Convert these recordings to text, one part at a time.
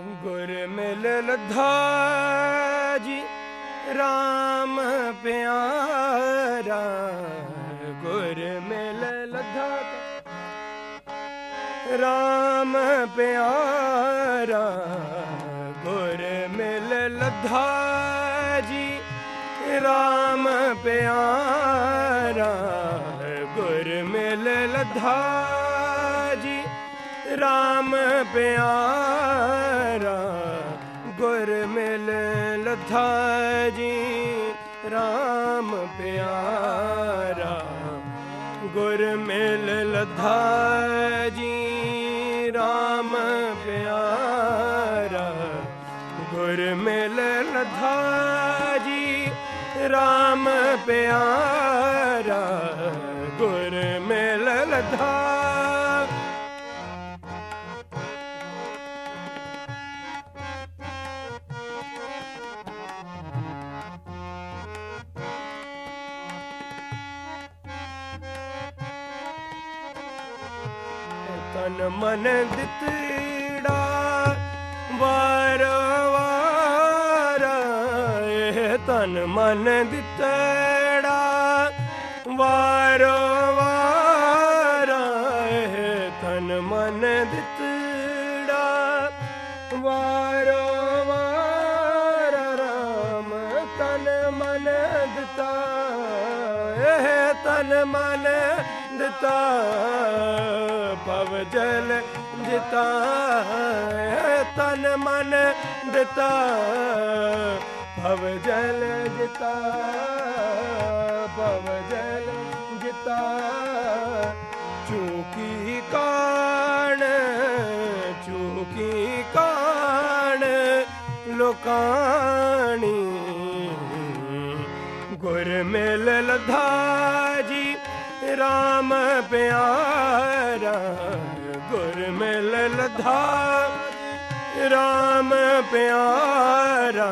ਗੁਰ ਮਿਲ ਜੀ RAM ਪਿਆਰਾ। ਗੁਰ ਮਿਲ ਲਧਾ RAM ਪਿਆਰਾ। ਗੁਰ ਮਿਲ ਲਧਾ ਜੀ RAM ਪਿਆਰਾ। ਗੁਰ ਮਿਲ ਲਧਾ RAM ਪਿਆਰਾ, ਗੁਰ ਮਿਲ ਲਧਾ ਜੀ। RAM ਪਿਆਰਾ, ਗੁਰ ਮਿਲ ਲਧਾ ਜੀ। RAM ਪਿਆਰਾ, ਗੁਰ ਮਿਲ ਲਧਾ ਜੀ। RAM ਪਿਆਰਾ, ਗੁਰ ਮਿਲ ਲਧਾ ਤਨ ਮਨ ਦਿੱਤੜਾ, ਵਾਰ ਵਾਰ ਇਹ ਤਨ ਮਨ ਦਿੱਤੜਾ, ਵਾਰ ਵਾਰ ਇਹ ਤਨ ਮਨ ਦਿੱਤੜਾ। ਤਨ ਮਨ ਦਿੱਤਾ ਪਵ ਜਲ ਜਿਤਾ ਤਨ ਮਨ ਦਿੱਤਾ ਪਵ ਜਲ ਜਿਤਾ ਪਵ ਜਲ ਜਿਤਾ ਚੂਕੀ ਕਾਣ ਚੂਕੀ ਕਾਣ ਲੋਕਾਣੀ ਗੁਰ ਮਿਲ ਲਧਾ ਜੀ RAM ਪਿਆਰਾ ਗੁਰ ਮਿਲ ਲਧਾ RAM ਪਿਆਰਾ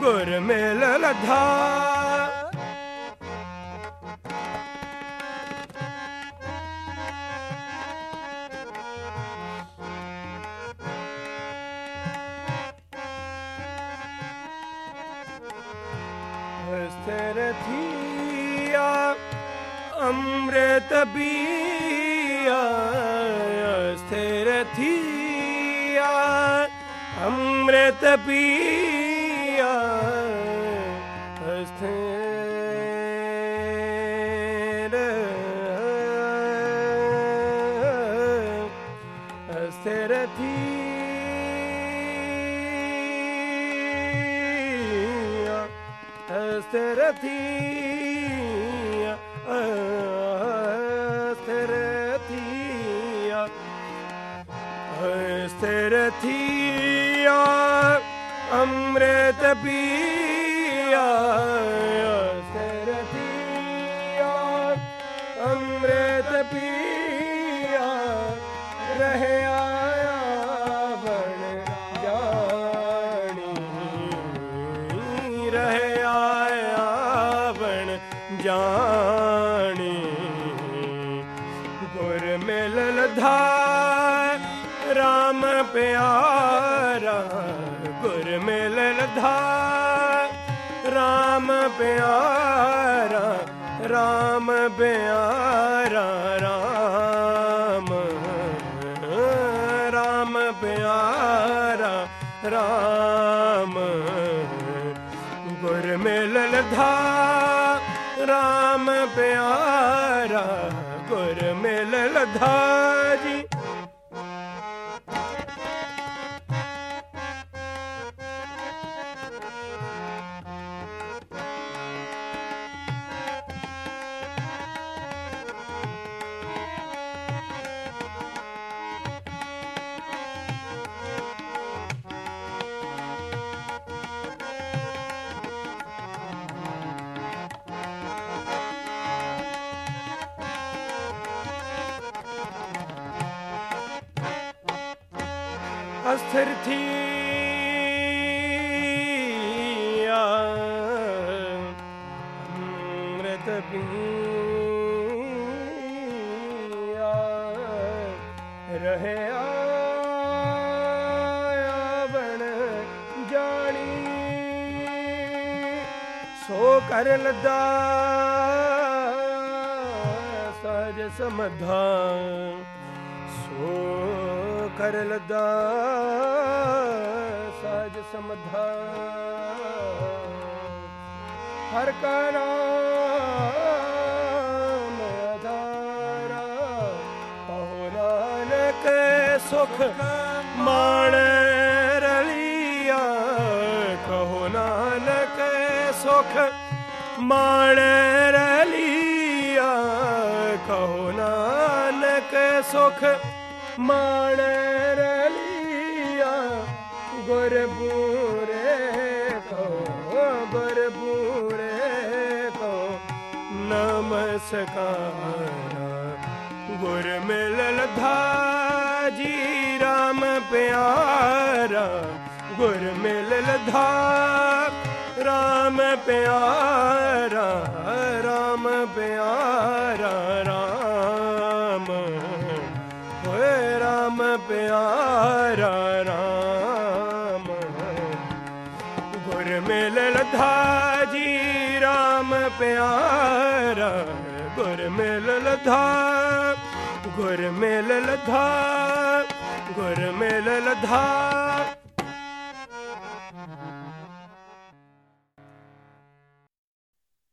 ਗੁਰ ਮਿਲ ਲਧਾ ਸਥਿਰ ਥੀਆ ਅੰਮ੍ਰਿਤ ਪੀਆ ਸਥਿਰ ਥੀਆ ਅੰਮ੍ਰਿਤ ਪੀਆ ਸਥਿਰ ਸਥਿਰ ਥੀਆ ਅਸਰਥੀਆ ਅਸਰਥੀਆ ਅਸਰਥੀਆ ਅੰਮ੍ਰਿਤ ਪੀਆ ਜਾਣੀ। ਗੁਰ ਮਿਲ ਲਧਾ RAM ਪਿਆਰਾ। ਗੁਰ ਮਿਲ ਲਧਾ RAM ਪਿਆਰਾ। RAM ਪਿਆਰਾ RAM RAM ਪਿਆਰਾ RAM ਗੁਰ ਮਿਲ ਲਧਾ RAM ਪਿਆਰਾ ਗੁਰ ਮਿਲ ਲਧਾ ਅਸਥਿਰ ਥੀਆ ਅੰਮ੍ਰਿਤ ਬਣ ਜਾਣੀ। ਸੋ ਕਰ ਲਦਾ ਸਜ ਸੋ ਕਰ ਲਦਾ, ਸਜ ਸਮਧਾ। ਹਰ ਕਾ ਨਾਮ ਆਧਾਰਾ ਪਹੁ ਨਾਨਕ ਸੁਖ ਮਾਣ ਰਲੀਆ। ਕਹੋ ਨਾਨਕ ਸੁਖ ਮਾਣ ਰਲੀਆ। ਕਹੋ ਨਾਨਕ ਸੁਖ ਮਾਣ ਰਲੀਆ ਗੁਰ ਬੂਰੇ ਕੋ ਗੁਰ ਬੂਰੇ ਕੋ ਨਮਸਕਾਰਾ ਗੁਰ ਮਿਲ ਲਧਾ ਜੀ ਰਾਮ ਪਿਆਰਾ ਗੁਰ ਮਿਲ ਲਧਾ ਰਾਮ ਪਿਆਰਾ ਰਾਮ ਪਿਆਰਾ ਰਾਮ ਹੋਏ ਰਾਮ ਪਿਆਰਾ ਰਾਮ। ਗੁਰ ਮਿਲ ਲਧਾ ਜੀ, ਰਾਮ ਪਿਆਰਾ। ਗੁਰ ਮਿਲ ਲਧਾ, ਗੁਰ ਮਿਲ ਲਧਾ, ਗੁਰ ਮਿਲ ਲਧਾ।